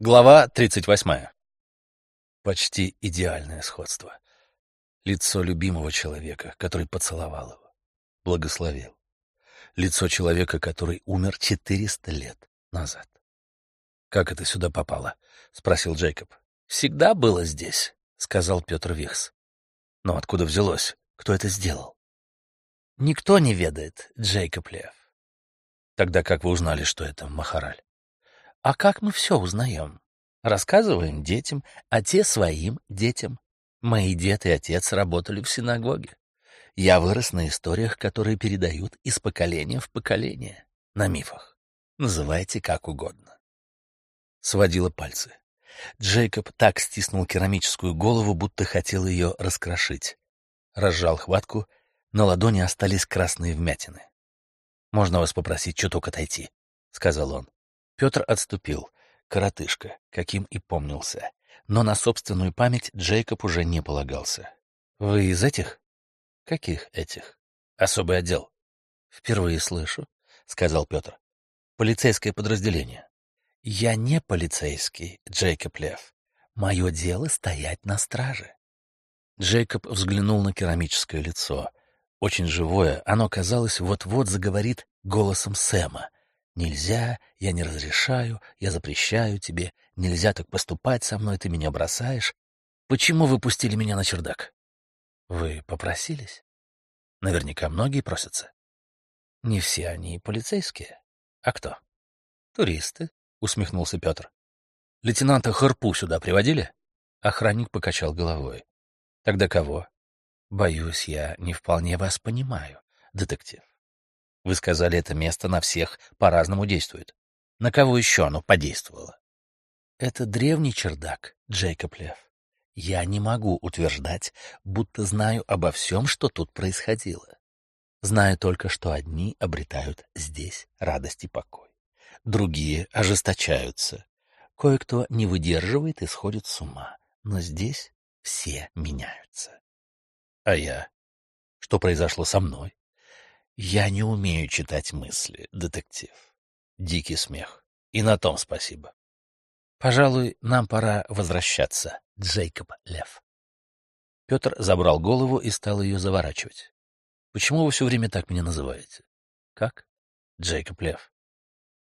Глава 38. Почти идеальное сходство. Лицо любимого человека, который поцеловал его, благословил. Лицо человека, который умер 400 лет назад. «Как это сюда попало?» — спросил Джейкоб. «Всегда было здесь», — сказал Петр Вихс. «Но откуда взялось? Кто это сделал?» «Никто не ведает, Джейкоб Лев». «Тогда как вы узнали, что это Махараль?» А как мы все узнаем? Рассказываем детям, а те своим детям. Мои дед и отец работали в синагоге. Я вырос на историях, которые передают из поколения в поколение. На мифах. Называйте как угодно. Сводила пальцы. Джейкоб так стиснул керамическую голову, будто хотел ее раскрошить. Разжал хватку, на ладони остались красные вмятины. «Можно вас попросить чуток отойти?» — сказал он. Петр отступил. Коротышка, каким и помнился. Но на собственную память Джейкоб уже не полагался. «Вы из этих?» «Каких этих?» «Особый отдел». «Впервые слышу», — сказал Петр. «Полицейское подразделение». «Я не полицейский, Джейкоб Лев. Мое дело стоять на страже». Джейкоб взглянул на керамическое лицо. Очень живое, оно, казалось, вот-вот заговорит голосом Сэма, Нельзя, я не разрешаю, я запрещаю тебе, нельзя так поступать со мной, ты меня бросаешь. Почему вы пустили меня на чердак? Вы попросились? Наверняка многие просятся. Не все они полицейские. А кто? Туристы, усмехнулся Петр. Лейтенанта Харпу сюда приводили? Охранник покачал головой. Тогда кого? Боюсь, я не вполне вас понимаю, детектив. Вы сказали, это место на всех по-разному действует. На кого еще оно подействовало? Это древний чердак, Джейкоб Лев. Я не могу утверждать, будто знаю обо всем, что тут происходило. Знаю только, что одни обретают здесь радость и покой. Другие ожесточаются. Кое-кто не выдерживает и сходит с ума. Но здесь все меняются. А я? Что произошло со мной? Я не умею читать мысли, детектив. Дикий смех. И на том спасибо. Пожалуй, нам пора возвращаться, Джейкоб Лев. Петр забрал голову и стал ее заворачивать. Почему вы все время так меня называете? Как? Джейкоб Лев.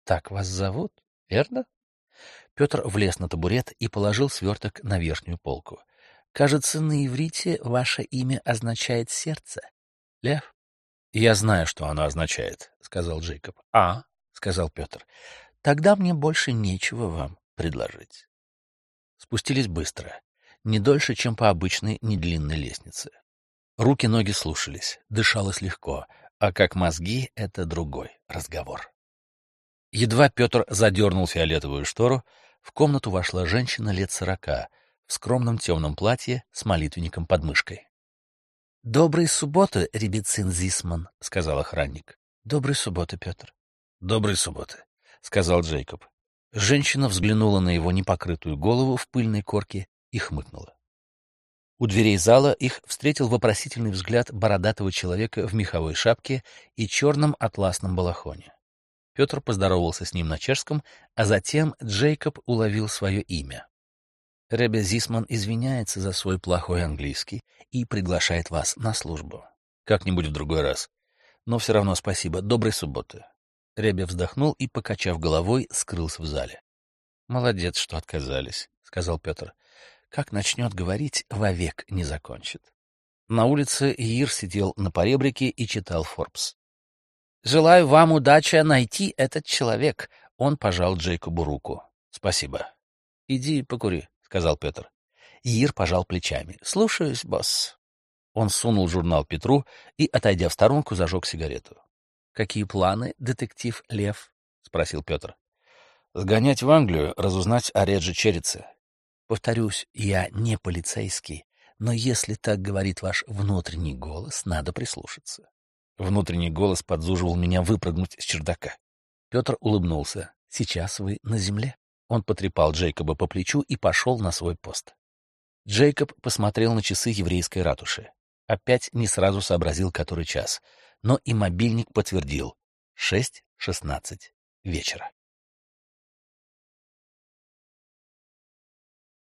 Так вас зовут, верно? Петр влез на табурет и положил сверток на верхнюю полку. Кажется, на иврите ваше имя означает сердце. Лев? «Я знаю, что оно означает», — сказал Джейкоб. «А?» — сказал Петр. «Тогда мне больше нечего вам предложить». Спустились быстро, не дольше, чем по обычной недлинной лестнице. Руки-ноги слушались, дышалось легко, а как мозги — это другой разговор. Едва Петр задернул фиолетовую штору, в комнату вошла женщина лет сорока в скромном темном платье с молитвенником под мышкой. — Доброй субботы, Ребецин Зисман, — сказал охранник. — Доброй субботы, Петр. — Доброй субботы, — сказал Джейкоб. Женщина взглянула на его непокрытую голову в пыльной корке и хмыкнула. У дверей зала их встретил вопросительный взгляд бородатого человека в меховой шапке и черном атласном балахоне. Петр поздоровался с ним на чешском, а затем Джейкоб уловил свое имя. Ребе Зисман извиняется за свой плохой английский и приглашает вас на службу. Как-нибудь в другой раз. Но все равно спасибо. Доброй субботы. Ребе вздохнул и, покачав головой, скрылся в зале. «Молодец, что отказались», — сказал Петр. «Как начнет говорить, вовек не закончит». На улице Ир сидел на поребрике и читал «Форбс». «Желаю вам удачи найти этот человек», — он пожал Джейкобу руку. «Спасибо. Иди покури» сказал Петр. Ир пожал плечами. «Слушаюсь, босс». Он сунул журнал Петру и, отойдя в сторонку, зажег сигарету. «Какие планы, детектив Лев?» — спросил Петр. «Сгонять в Англию, разузнать о Реджи Черрице». «Повторюсь, я не полицейский, но если так говорит ваш внутренний голос, надо прислушаться». Внутренний голос подзуживал меня выпрыгнуть с чердака. Петр улыбнулся. «Сейчас вы на земле». Он потрепал Джейкоба по плечу и пошел на свой пост. Джейкоб посмотрел на часы еврейской ратуши. Опять не сразу сообразил, который час, но и мобильник подтвердил — шесть шестнадцать вечера.